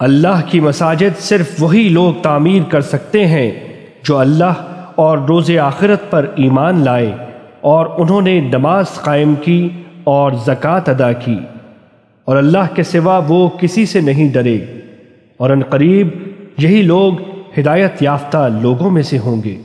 اللہ کی مساجد صرف وہی لوگ تعمیر کر سکتے ہیں جو اللہ اور روز آخرت پر ایمان لائے اور انہوں نے نماز قائم کی اور زکوٰۃ ادا کی۔ اور اللہ کے سوا وہ کسی سے نہیں ڈرے۔ اور ان قریب یہی لوگ ہدایت یافتہ لوگوں میں سے ہوں گے۔